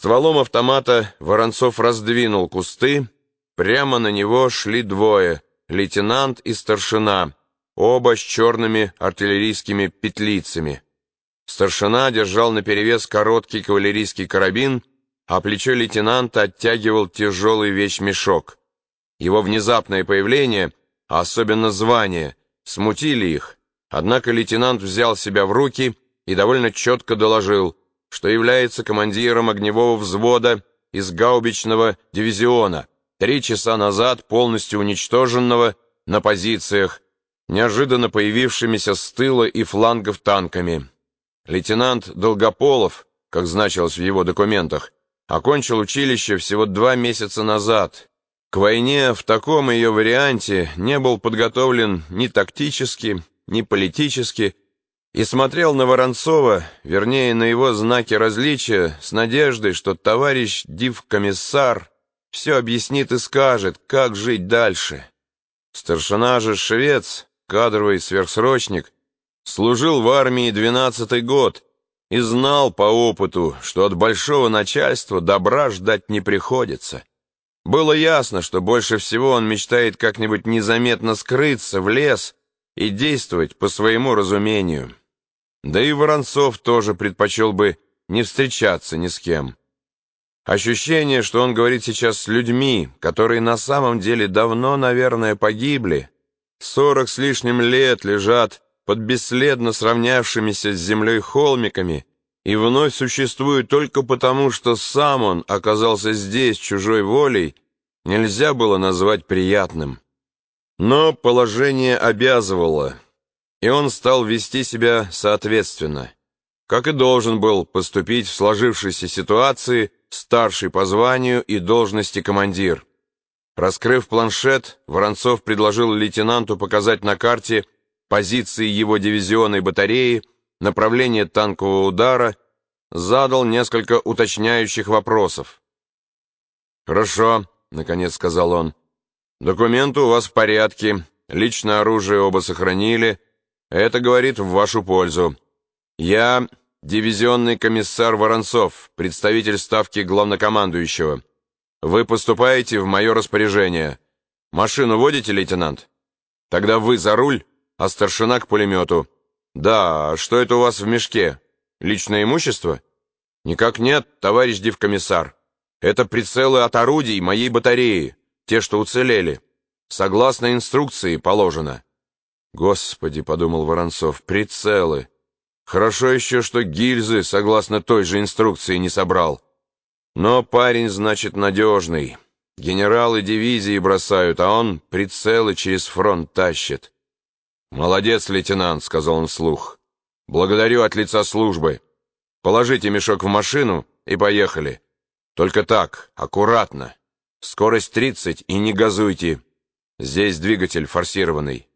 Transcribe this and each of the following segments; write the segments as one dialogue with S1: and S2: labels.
S1: Стволом автомата Воронцов раздвинул кусты. Прямо на него шли двое — лейтенант и старшина, оба с черными артиллерийскими петлицами. Старшина держал наперевес короткий кавалерийский карабин, а плечо лейтенанта оттягивал тяжелый вещмешок. Его внезапное появление, а особенно звание, смутили их, однако лейтенант взял себя в руки и довольно четко доложил, что является командиром огневого взвода из гаубичного дивизиона, три часа назад полностью уничтоженного на позициях, неожиданно появившимися с тыла и флангов танками. Лейтенант Долгополов, как значилось в его документах, окончил училище всего два месяца назад. К войне в таком ее варианте не был подготовлен ни тактически, ни политически, и смотрел на Воронцова, вернее, на его знаки различия, с надеждой, что товарищ див-комиссар все объяснит и скажет, как жить дальше. Старшина же швец, кадровый сверхсрочник, служил в армии двенадцатый год и знал по опыту, что от большого начальства добра ждать не приходится. Было ясно, что больше всего он мечтает как-нибудь незаметно скрыться в лес и действовать по своему разумению. Да и Воронцов тоже предпочел бы не встречаться ни с кем. Ощущение, что он говорит сейчас с людьми, которые на самом деле давно, наверное, погибли, сорок с лишним лет лежат под бесследно сравнявшимися с землей холмиками и вновь существуют только потому, что сам он оказался здесь чужой волей, нельзя было назвать приятным. Но положение обязывало, и он стал вести себя соответственно, как и должен был поступить в сложившейся ситуации старший по званию и должности командир. Раскрыв планшет, Воронцов предложил лейтенанту показать на карте позиции его дивизионной батареи, направление танкового удара, задал несколько уточняющих вопросов. «Хорошо», — наконец сказал он. «Документы у вас в порядке, личное оружие оба сохранили». Это говорит в вашу пользу. Я дивизионный комиссар Воронцов, представитель ставки главнокомандующего. Вы поступаете в мое распоряжение. Машину водите, лейтенант? Тогда вы за руль, а старшина к пулемету. Да, а что это у вас в мешке? Личное имущество? Никак нет, товарищ дивкомиссар. Это прицелы от орудий моей батареи, те, что уцелели. Согласно инструкции положено. «Господи», — подумал Воронцов, — «прицелы! Хорошо еще, что гильзы, согласно той же инструкции, не собрал. Но парень, значит, надежный. Генералы дивизии бросают, а он прицелы через фронт тащит». «Молодец, лейтенант», — сказал он вслух. «Благодарю от лица службы. Положите мешок в машину и поехали. Только так, аккуратно. Скорость 30 и не газуйте. Здесь двигатель форсированный».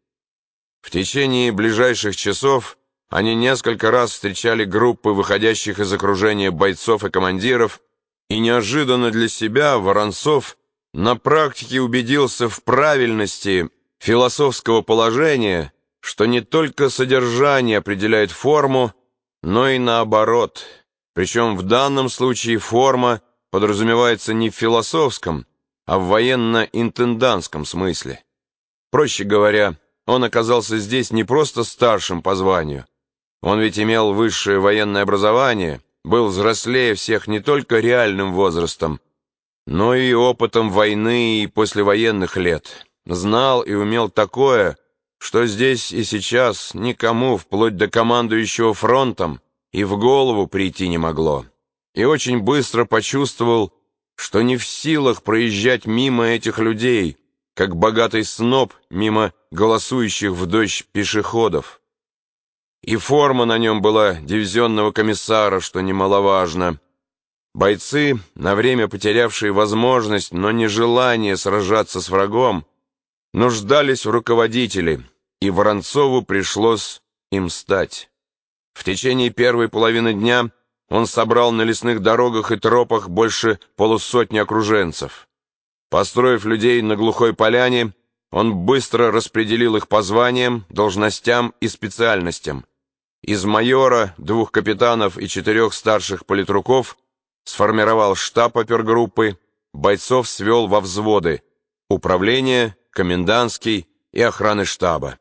S1: В течение ближайших часов они несколько раз встречали группы выходящих из окружения бойцов и командиров, и неожиданно для себя Воронцов на практике убедился в правильности философского положения, что не только содержание определяет форму, но и наоборот. Причем в данном случае форма подразумевается не в философском, а в военно-интендантском смысле. Проще говоря, он оказался здесь не просто старшим по званию. Он ведь имел высшее военное образование, был взрослее всех не только реальным возрастом, но и опытом войны и послевоенных лет. Знал и умел такое, что здесь и сейчас никому, вплоть до командующего фронтом, и в голову прийти не могло. И очень быстро почувствовал, что не в силах проезжать мимо этих людей, как богатый сноб мимо голосующих в дождь пешеходов. И форма на нем была дивизионного комиссара, что немаловажно. Бойцы, на время потерявшие возможность, но не желание сражаться с врагом, нуждались в руководителе, и Воронцову пришлось им стать. В течение первой половины дня он собрал на лесных дорогах и тропах больше полусотни окруженцев. Построив людей на глухой поляне, он быстро распределил их по званиям, должностям и специальностям. Из майора, двух капитанов и четырех старших политруков сформировал штаб опергруппы, бойцов свел во взводы, управление, комендантский и охраны штаба.